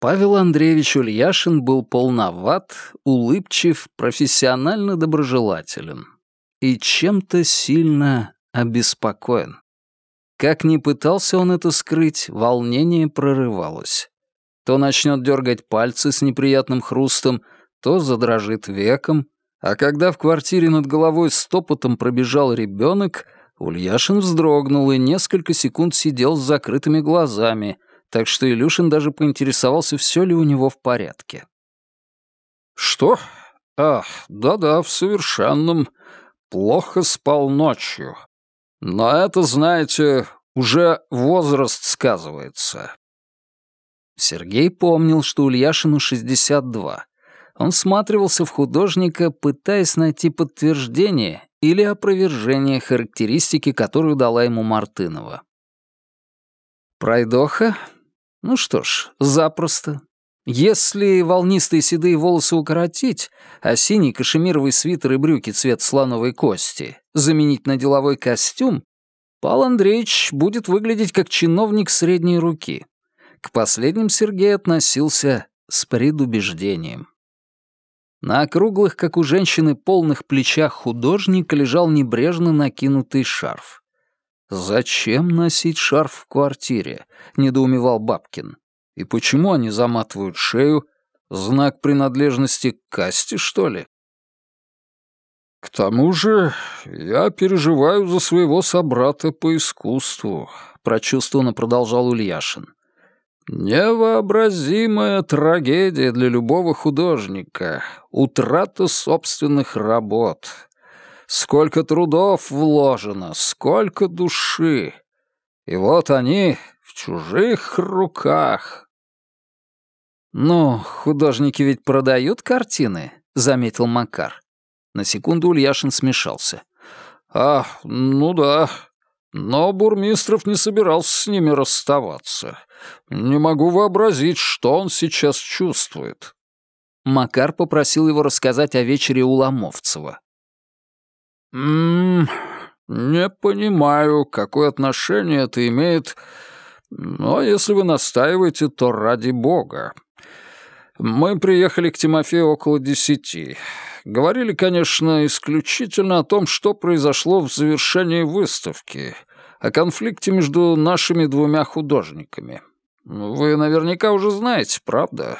Павел Андреевич Ульяшин был полноват, улыбчив, профессионально доброжелателен и чем-то сильно обеспокоен. Как ни пытался он это скрыть, волнение прорывалось. То начнет дергать пальцы с неприятным хрустом, то задрожит веком, а когда в квартире над головой стопотом пробежал ребенок, Ульяшин вздрогнул и несколько секунд сидел с закрытыми глазами, так что Илюшин даже поинтересовался, все ли у него в порядке. «Что? Ах, да-да, в совершенном. Плохо спал ночью. Но это, знаете, уже возраст сказывается. Сергей помнил, что Ульяшину 62. Он всматривался в художника, пытаясь найти подтверждение или опровержение характеристики, которую дала ему Мартынова. Пройдоха? Ну что ж, запросто. Если волнистые седые волосы укоротить, а синий кашемировый свитер и брюки цвет слоновой кости заменить на деловой костюм, Павел Андреевич будет выглядеть как чиновник средней руки. К последним Сергей относился с предубеждением. На округлых, как у женщины, полных плечах художника лежал небрежно накинутый шарф. «Зачем носить шарф в квартире?» — недоумевал Бабкин. И почему они заматывают шею? Знак принадлежности к касте, что ли? «К тому же я переживаю за своего собрата по искусству», — прочувствованно продолжал Ульяшин. «Невообразимая трагедия для любого художника — утрата собственных работ. Сколько трудов вложено, сколько души. И вот они в чужих руках. «Ну, художники ведь продают картины», — заметил Макар. На секунду Ульяшин смешался. «А, ну да. Но Бурмистров не собирался с ними расставаться. Не могу вообразить, что он сейчас чувствует». Макар попросил его рассказать о вечере у Ломовцева. «Ммм, не понимаю, какое отношение это имеет, но если вы настаиваете, то ради бога. Мы приехали к Тимофею около десяти. Говорили, конечно, исключительно о том, что произошло в завершении выставки, о конфликте между нашими двумя художниками. Вы наверняка уже знаете, правда?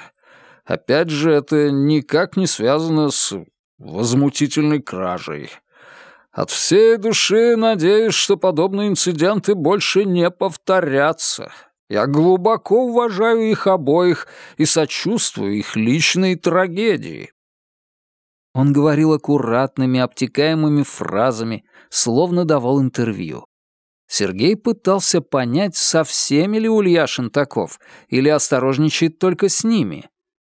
Опять же, это никак не связано с возмутительной кражей. От всей души надеюсь, что подобные инциденты больше не повторятся. Я глубоко уважаю их обоих и сочувствую их личной трагедии». Он говорил аккуратными, обтекаемыми фразами, словно давал интервью. Сергей пытался понять, со всеми ли Ульяшин таков, или осторожничает только с ними.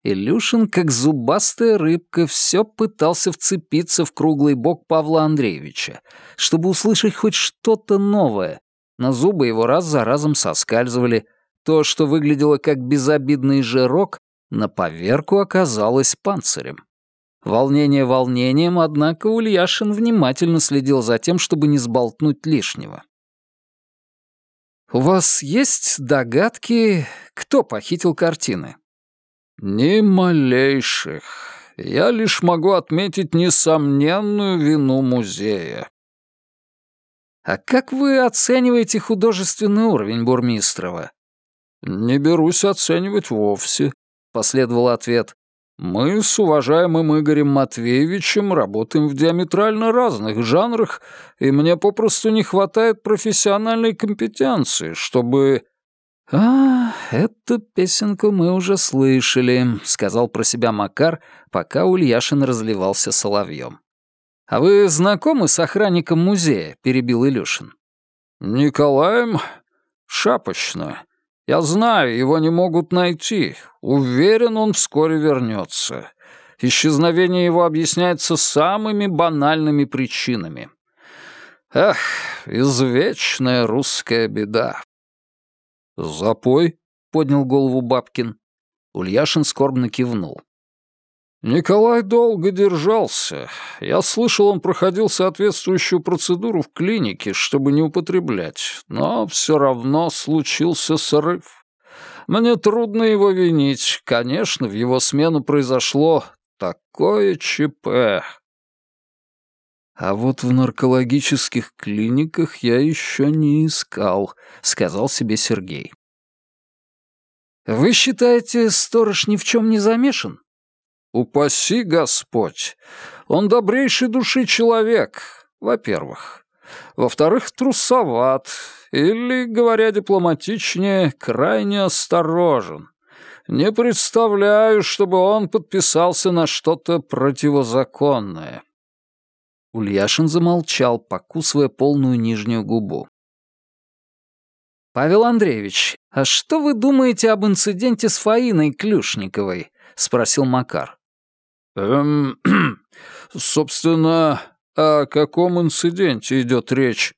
Илюшин, как зубастая рыбка, все пытался вцепиться в круглый бок Павла Андреевича, чтобы услышать хоть что-то новое, но зубы его раз за разом соскальзывали. То, что выглядело как безобидный жирок, на поверку оказалось панцирем. Волнение волнением, однако Ульяшин внимательно следил за тем, чтобы не сболтнуть лишнего. «У вас есть догадки, кто похитил картины?» «Ни малейших. Я лишь могу отметить несомненную вину музея». «А как вы оцениваете художественный уровень Бурмистрова?» «Не берусь оценивать вовсе», — последовал ответ. «Мы с уважаемым Игорем Матвеевичем работаем в диаметрально разных жанрах, и мне попросту не хватает профессиональной компетенции, чтобы «А, эту песенку мы уже слышали», — сказал про себя Макар, пока Ульяшин разливался соловьем. «А вы знакомы с охранником музея?» — перебил Илюшин. «Николаем? Шапочно. Я знаю, его не могут найти. Уверен, он вскоре вернется. Исчезновение его объясняется самыми банальными причинами. Эх, извечная русская беда». «Запой?» — поднял голову Бабкин. Ульяшин скорбно кивнул. Николай долго держался. Я слышал, он проходил соответствующую процедуру в клинике, чтобы не употреблять, но все равно случился срыв. Мне трудно его винить. Конечно, в его смену произошло такое ЧП. «А вот в наркологических клиниках я еще не искал», — сказал себе Сергей. «Вы считаете, сторож ни в чем не замешан?» «Упаси Господь! Он добрейший души человек, во-первых. Во-вторых, трусоват, или, говоря дипломатичнее, крайне осторожен. Не представляю, чтобы он подписался на что-то противозаконное». Ульяшин замолчал, покусывая полную нижнюю губу. «Павел Андреевич, а что вы думаете об инциденте с Фаиной Клюшниковой?» — спросил Макар. «Эм, собственно, о каком инциденте идет речь?»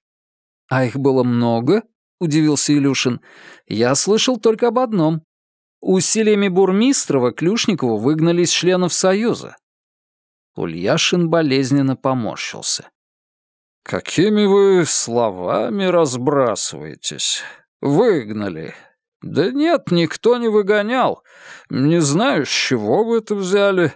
«А их было много?» — удивился Илюшин. «Я слышал только об одном. Усилиями Бурмистрова Клюшникову выгнали из членов Союза. Ульяшин болезненно поморщился. «Какими вы словами разбрасываетесь? Выгнали. Да нет, никто не выгонял. Не знаю, с чего вы это взяли.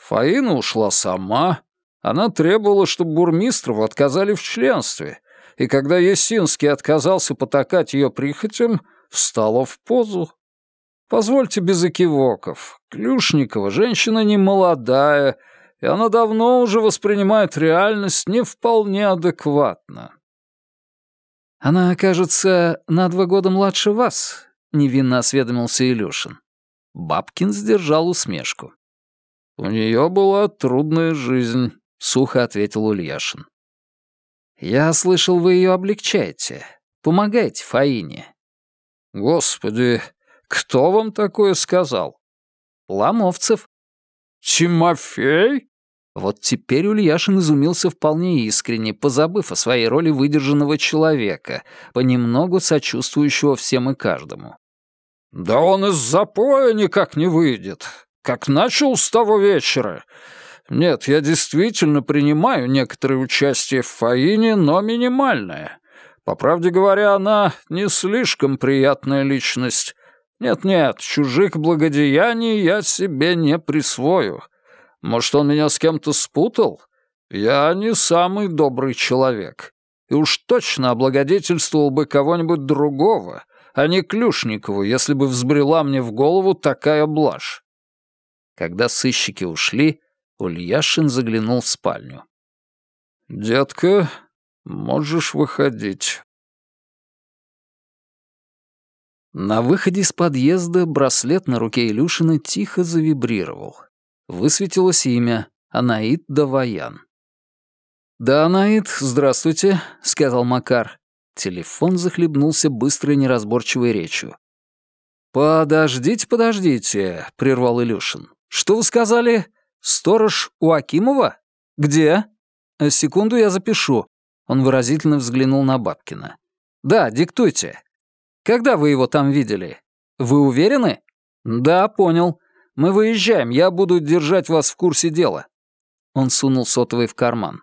Фаина ушла сама. Она требовала, чтобы Бурмистрову отказали в членстве. И когда Есинский отказался потакать ее прихотям, встала в позу. Позвольте без экивоков. Клюшникова женщина не молодая, и она давно уже воспринимает реальность не вполне адекватно. «Она, кажется, на два года младше вас», — невинно осведомился Илюшин. Бабкин сдержал усмешку. «У нее была трудная жизнь», — сухо ответил Ульяшин. «Я слышал, вы ее облегчаете. Помогаете Фаине». «Господи, кто вам такое сказал?» «Ломовцев». «Тимофей?» Вот теперь Ульяшин изумился вполне искренне, позабыв о своей роли выдержанного человека, понемногу сочувствующего всем и каждому. «Да он из запоя никак не выйдет. Как начал с того вечера. Нет, я действительно принимаю некоторое участие в Фаине, но минимальное. По правде говоря, она не слишком приятная личность. Нет-нет, чужих благодеяний я себе не присвою. Может, он меня с кем-то спутал? Я не самый добрый человек. И уж точно облагодетельствовал бы кого-нибудь другого, а не Клюшникову, если бы взбрела мне в голову такая блажь. Когда сыщики ушли, Ульяшин заглянул в спальню. «Детка, можешь выходить». На выходе из подъезда браслет на руке Илюшина тихо завибрировал. Высветилось имя Анаит Даваян. «Да, Анаит, здравствуйте», — сказал Макар. Телефон захлебнулся быстрой неразборчивой речью. «Подождите, подождите», — прервал Илюшин. «Что вы сказали? Сторож у Акимова? Где?» «Секунду, я запишу». Он выразительно взглянул на Бабкина. «Да, диктуйте. Когда вы его там видели? Вы уверены?» «Да, понял. Мы выезжаем, я буду держать вас в курсе дела». Он сунул сотовый в карман.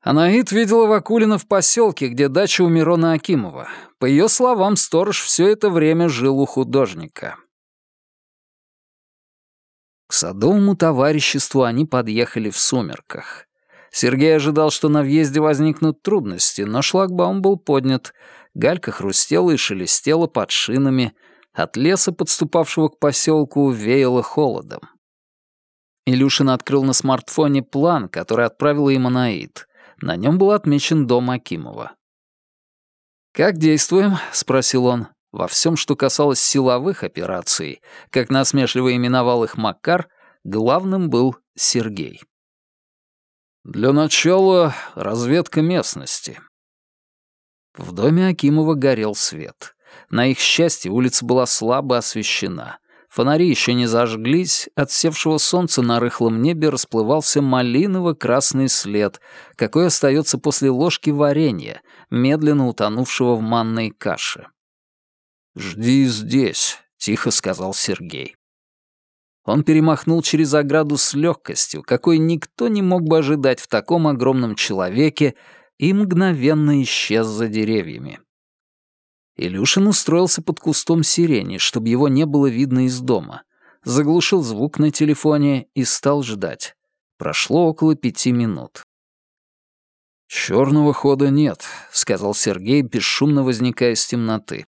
Анаит видела Вакулина в поселке, где дача у Мирона Акимова. По ее словам, сторож все это время жил у художника. К садовому товариществу они подъехали в сумерках. Сергей ожидал, что на въезде возникнут трудности, но шлагбаум был поднят, галька хрустела и шелестела под шинами — от леса, подступавшего к поселку, веяло холодом. Илюшин открыл на смартфоне план, который отправила им Анаид. На нем был отмечен дом Акимова. «Как действуем?» — спросил он. Во всем, что касалось силовых операций, как насмешливо именовал их Макар, главным был Сергей. «Для начала разведка местности». В доме Акимова горел свет. На их счастье улица была слабо освещена. Фонари еще не зажглись, от севшего солнца на рыхлом небе расплывался малиново-красный след, какой остается после ложки варенья, медленно утонувшего в манной каше. «Жди здесь», — тихо сказал Сергей. Он перемахнул через ограду с легкостью, какой никто не мог бы ожидать в таком огромном человеке, и мгновенно исчез за деревьями. Илюшин устроился под кустом сирени, чтобы его не было видно из дома, заглушил звук на телефоне и стал ждать. Прошло около пяти минут. «Черного хода нет», — сказал Сергей, бесшумно возникая из темноты.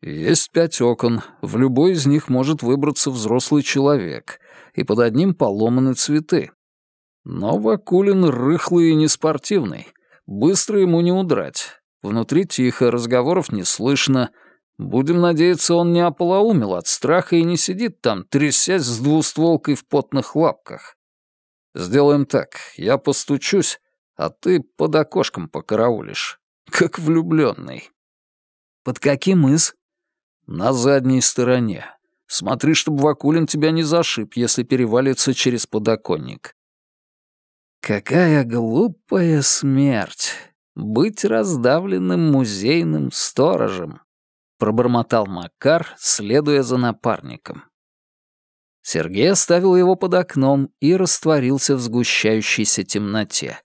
Есть пять окон, в любой из них может выбраться взрослый человек, и под одним поломаны цветы. Но Вакулин рыхлый и неспортивный, быстро ему не удрать. Внутри тихо, разговоров не слышно. Будем надеяться, он не ополоумел от страха и не сидит там, трясясь с двустволкой в потных лапках. Сделаем так, я постучусь, а ты под окошком покараулишь, как влюбленный. Под каким из? На задней стороне. Смотри, чтобы Вакулин тебя не зашиб, если перевалится через подоконник. Какая глупая смерть. Быть раздавленным музейным сторожем, пробормотал Макар, следуя за напарником. Сергей оставил его под окном и растворился в сгущающейся темноте.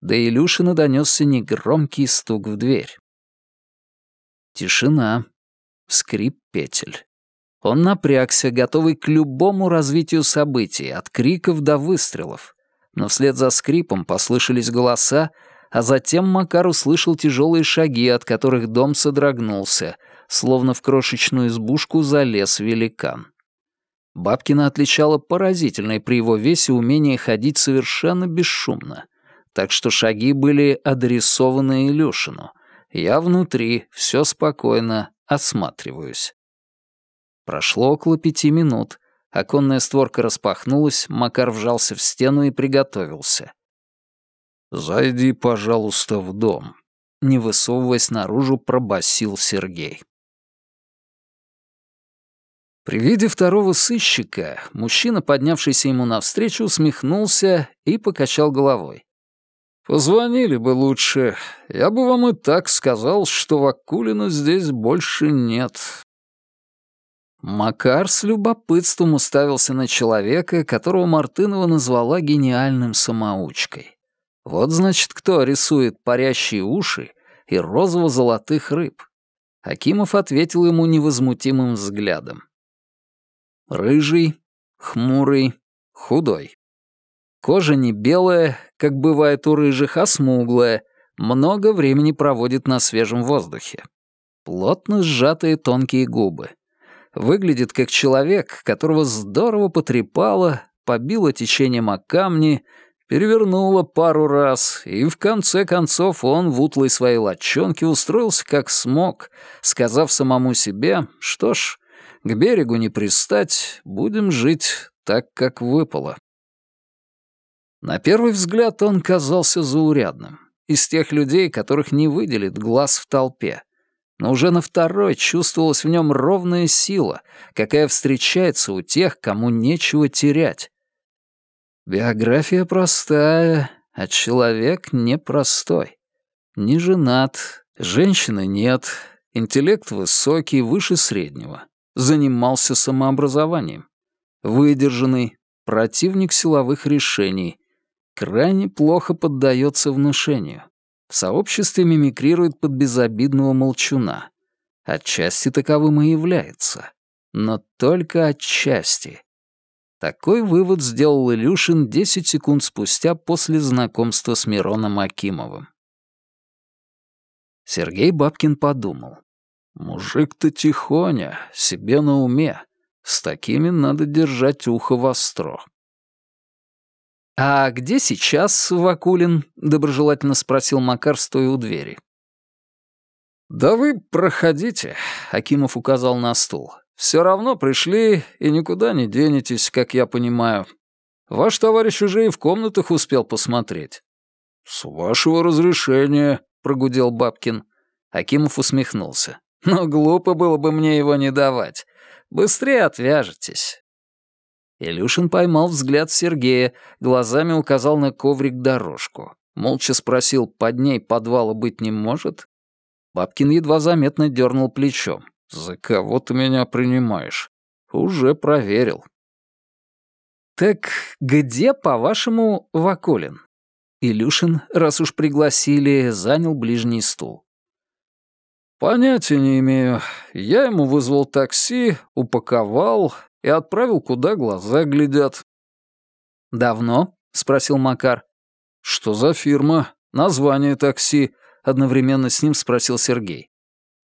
До Илюшина донесся негромкий стук в дверь. Тишина, скрип петель. Он напрягся, готовый к любому развитию событий, от криков до выстрелов. Но вслед за скрипом послышались голоса, а затем Макар услышал тяжелые шаги, от которых дом содрогнулся, словно в крошечную избушку залез великан. Бабкина отличала поразительное при его весе умение ходить совершенно бесшумно, так что шаги были адресованы Илюшину. Я внутри, все спокойно, осматриваюсь. Прошло около пяти минут. Оконная створка распахнулась, Макар вжался в стену и приготовился. «Зайди, пожалуйста, в дом», — не высовываясь наружу, пробасил Сергей. При виде второго сыщика мужчина, поднявшийся ему навстречу, усмехнулся и покачал головой. Позвонили бы лучше. Я бы вам и так сказал, что Вакулина здесь больше нет. Макар с любопытством уставился на человека, которого Мартынова назвала гениальным самоучкой. Вот, значит, кто рисует парящие уши и розово-золотых рыб. Акимов ответил ему невозмутимым взглядом. Рыжий, хмурый, худой. Кожа не белая, как бывает у рыжих, а смуглая, много времени проводит на свежем воздухе. Плотно сжатые тонкие губы. Выглядит как человек, которого здорово потрепало, побило течением о камни, перевернуло пару раз, и в конце концов он в утлой своей лочонке устроился как смог, сказав самому себе, что ж, к берегу не пристать, будем жить так, как выпало. На первый взгляд он казался заурядным, из тех людей, которых не выделит глаз в толпе. Но уже на второй чувствовалась в нем ровная сила, какая встречается у тех, кому нечего терять. Биография простая, а человек непростой. Не женат, женщины нет, интеллект высокий, выше среднего. Занимался самообразованием. Выдержанный, противник силовых решений, крайне плохо поддается внушению. В сообществе мимикрирует под безобидного молчуна. Отчасти таковым и является. Но только отчасти. Такой вывод сделал Илюшин 10 секунд спустя после знакомства с Мироном Акимовым. Сергей Бабкин подумал. «Мужик-то тихоня, себе на уме. С такими надо держать ухо востро». «А где сейчас Вакулин?» — доброжелательно спросил Макар, стоя у двери. «Да вы проходите», — Акимов указал на стул. «Все равно пришли и никуда не денетесь, как я понимаю. Ваш товарищ уже и в комнатах успел посмотреть». «С вашего разрешения», — прогудел Бабкин. Акимов усмехнулся. «Но глупо было бы мне его не давать. Быстрее отвяжетесь. Илюшин поймал взгляд Сергея, глазами указал на коврик-дорожку. Молча спросил, под ней подвала быть не может? Бабкин едва заметно дернул плечом. «За кого ты меня принимаешь?» «Уже проверил». «Так где, по-вашему, Вакулин?» Илюшин, раз уж пригласили, занял ближний стул. «Понятия не имею. Я ему вызвал такси, упаковал и отправил, куда глаза глядят». «Давно?» — спросил Макар. «Что за фирма? Название такси?» — одновременно с ним спросил Сергей.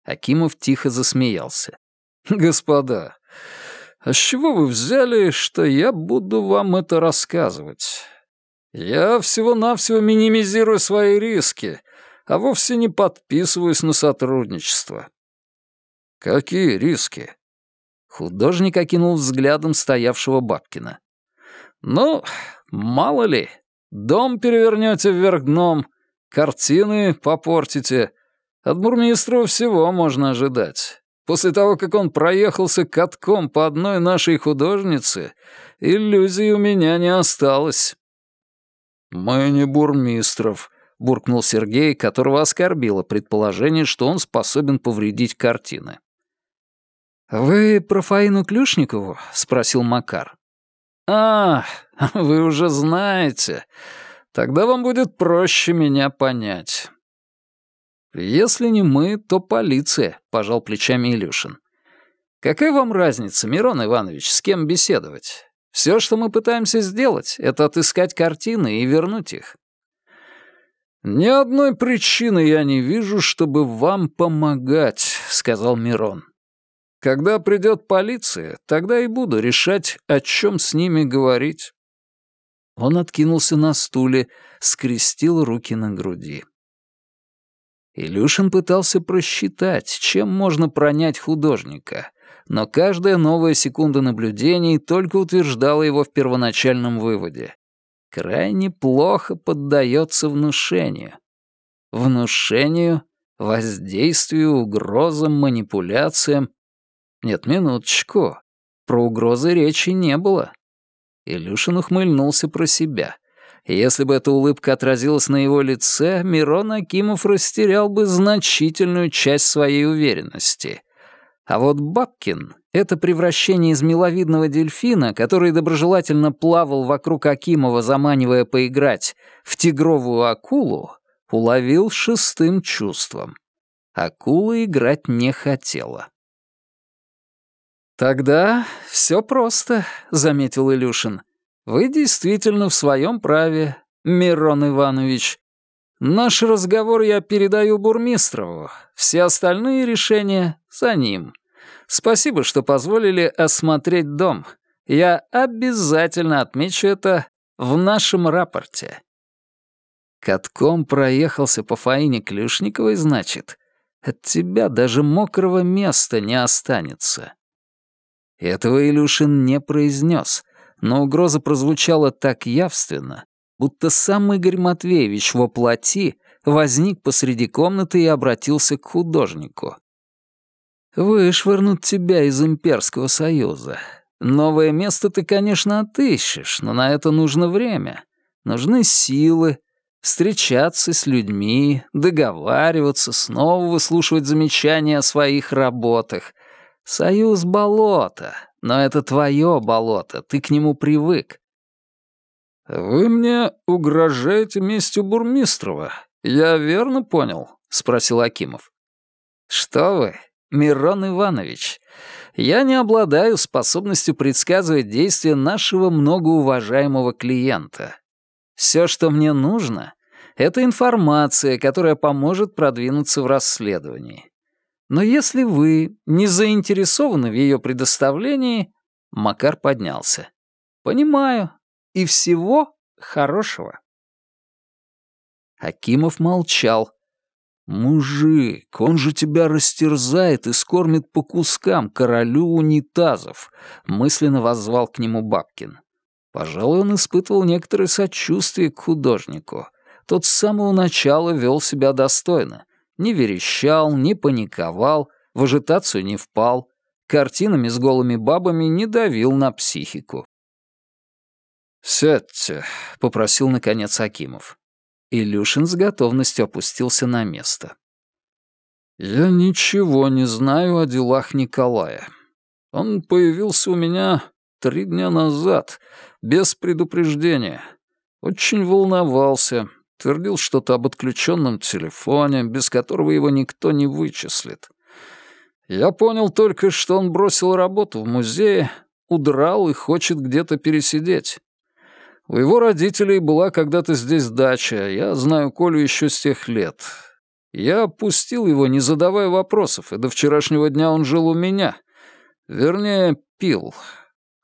Акимов тихо засмеялся. «Господа, а с чего вы взяли, что я буду вам это рассказывать? Я всего-навсего минимизирую свои риски, а вовсе не подписываюсь на сотрудничество». «Какие риски?» Художник окинул взглядом стоявшего Бабкина. «Ну, мало ли, дом перевернете вверх дном, картины попортите. От бурмистра всего можно ожидать. После того, как он проехался катком по одной нашей художнице, иллюзий у меня не осталось». «Мы не бурмистров», — буркнул Сергей, которого оскорбило предположение, что он способен повредить картины. «Вы про Фаину Клюшникову?» — спросил Макар. «А, вы уже знаете. Тогда вам будет проще меня понять». «Если не мы, то полиция», — пожал плечами Илюшин. «Какая вам разница, Мирон Иванович, с кем беседовать? Все, что мы пытаемся сделать, это отыскать картины и вернуть их». «Ни одной причины я не вижу, чтобы вам помогать», — сказал Мирон. Когда придет полиция, тогда и буду решать, о чем с ними говорить». Он откинулся на стуле, скрестил руки на груди. Илюшин пытался просчитать, чем можно пронять художника, но каждая новая секунда наблюдений только утверждала его в первоначальном выводе. Крайне плохо поддается внушению. Внушению, воздействию, угрозам, манипуляциям нет, минуточку. Про угрозы речи не было. Илюшин ухмыльнулся про себя. Если бы эта улыбка отразилась на его лице, Мирон Акимов растерял бы значительную часть своей уверенности. А вот Бабкин, это превращение из миловидного дельфина, который доброжелательно плавал вокруг Акимова, заманивая поиграть, в тигровую акулу, уловил шестым чувством. Акула играть не хотела. «Тогда все просто», — заметил Илюшин. «Вы действительно в своем праве, Мирон Иванович. Наш разговор я передаю Бурмистрову. Все остальные решения за ним. Спасибо, что позволили осмотреть дом. Я обязательно отмечу это в нашем рапорте». Катком проехался по Фаине Клюшниковой, значит. От тебя даже мокрого места не останется. Этого Илюшин не произнес, но угроза прозвучала так явственно, будто сам Игорь Матвеевич во плоти возник посреди комнаты и обратился к художнику. «Вышвырнут тебя из Имперского Союза. Новое место ты, конечно, отыщешь, но на это нужно время. Нужны силы, встречаться с людьми, договариваться, снова выслушивать замечания о своих работах, Союз — болото, но это твое болото, ты к нему привык. «Вы мне угрожаете местью Бурмистрова, я верно понял?» — спросил Акимов. «Что вы, Мирон Иванович, я не обладаю способностью предсказывать действия нашего многоуважаемого клиента. Все, что мне нужно, — это информация, которая поможет продвинуться в расследовании. Но если вы не заинтересованы в ее предоставлении, Макар поднялся. Понимаю. И всего хорошего. Акимов молчал. «Мужик, он же тебя растерзает и скормит по кускам королю унитазов», — мысленно воззвал к нему Бабкин. Пожалуй, он испытывал некоторое сочувствие к художнику. Тот с самого начала вел себя достойно, не верещал, не паниковал, в ажитацию не впал, картинами с голыми бабами не давил на психику. «Сядьте», — попросил наконец Акимов. Илюшин с готовностью опустился на место. «Я ничего не знаю о делах Николая. Он появился у меня три дня назад, без предупреждения. Очень волновался, твердил что-то об отключенном телефоне, без которого его никто не вычислит. Я понял только, что он бросил работу в музее, удрал и хочет где-то пересидеть. У его родителей была когда-то здесь дача, я знаю Колю еще с тех лет. Я пустил его, не задавая вопросов, и до вчерашнего дня он жил у меня. Вернее, пил.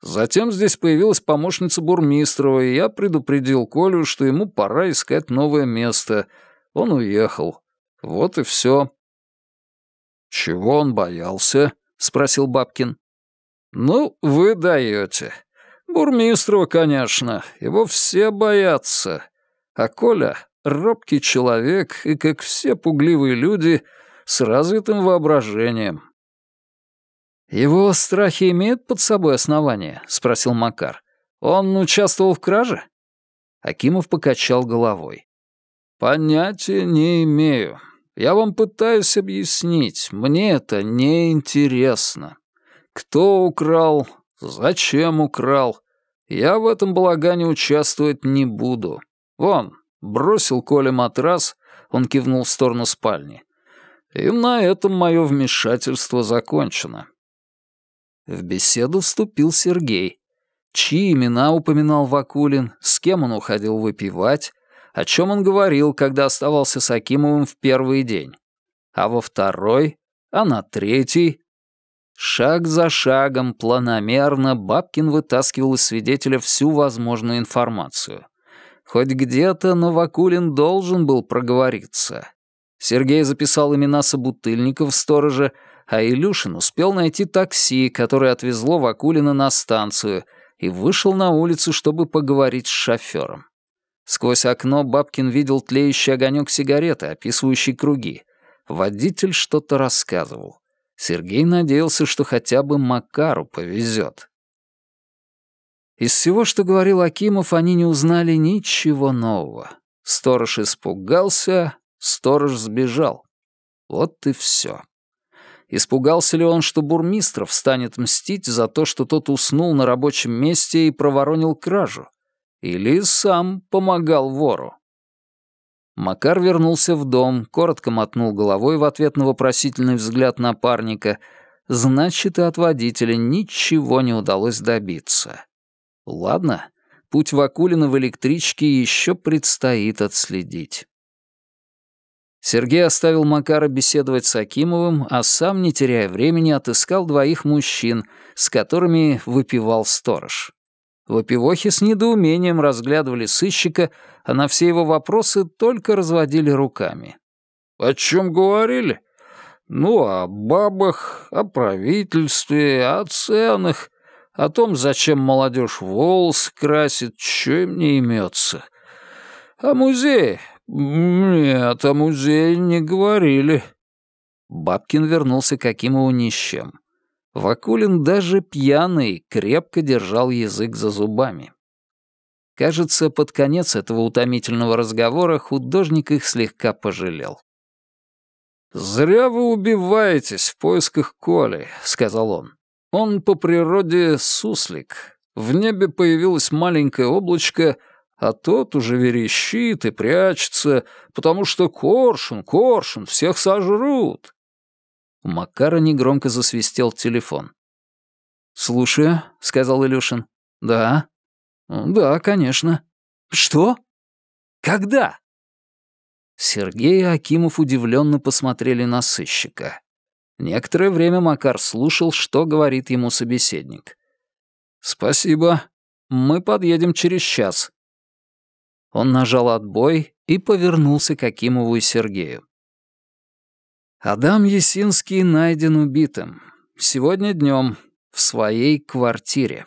Затем здесь появилась помощница Бурмистрова, и я предупредил Колю, что ему пора искать новое место. Он уехал. Вот и все. «Чего он боялся?» — спросил Бабкин. «Ну, вы даете. Бурмистрова, конечно. Его все боятся. А Коля — робкий человек и, как все пугливые люди, с развитым воображением. «Его страхи имеют под собой основания?» — спросил Макар. «Он участвовал в краже?» Акимов покачал головой. «Понятия не имею. Я вам пытаюсь объяснить. Мне это не интересно. Кто украл? Зачем украл? Я в этом балагане участвовать не буду. Вон, бросил Коля матрас, он кивнул в сторону спальни. И на этом мое вмешательство закончено. В беседу вступил Сергей. Чьи имена упоминал Вакулин, с кем он уходил выпивать, о чем он говорил, когда оставался с Акимовым в первый день. А во второй, а на третий... Шаг за шагом, планомерно, Бабкин вытаскивал из свидетеля всю возможную информацию. Хоть где-то, но Вакулин должен был проговориться. Сергей записал имена собутыльников сторожа, а Илюшин успел найти такси, которое отвезло Вакулина на станцию, и вышел на улицу, чтобы поговорить с шофером. Сквозь окно Бабкин видел тлеющий огонек сигареты, описывающий круги. Водитель что-то рассказывал. Сергей надеялся, что хотя бы Макару повезет. Из всего, что говорил Акимов, они не узнали ничего нового. Сторож испугался, сторож сбежал. Вот и все. Испугался ли он, что Бурмистров станет мстить за то, что тот уснул на рабочем месте и проворонил кражу? Или сам помогал вору? Макар вернулся в дом, коротко мотнул головой в ответ на вопросительный взгляд напарника. Значит, и от водителя ничего не удалось добиться. Ладно, путь Вакулина в электричке еще предстоит отследить. Сергей оставил Макара беседовать с Акимовым, а сам, не теряя времени, отыскал двоих мужчин, с которыми выпивал сторож. Выпивохи с недоумением разглядывали сыщика, а на все его вопросы только разводили руками. «О чем говорили?» «Ну, о бабах, о правительстве, о ценах, о том, зачем молодежь волос красит, что не имется. О музее, «Нет, о музее не говорили». Бабкин вернулся к Акимову ни с чем. Вакулин даже пьяный крепко держал язык за зубами. Кажется, под конец этого утомительного разговора художник их слегка пожалел. «Зря вы убиваетесь в поисках Коли», — сказал он. «Он по природе суслик. В небе появилось маленькое облачко, а тот уже верещит и прячется, потому что коршун, коршун, всех сожрут. У Макара негромко засвистел телефон. «Слушаю», — сказал Илюшин. «Да». «Да, конечно». «Что? Когда?» Сергей и Акимов удивленно посмотрели на сыщика. Некоторое время Макар слушал, что говорит ему собеседник. «Спасибо. Мы подъедем через час», он нажал отбой и повернулся к Акимову и Сергею. Адам Есинский найден убитым. Сегодня днем в своей квартире.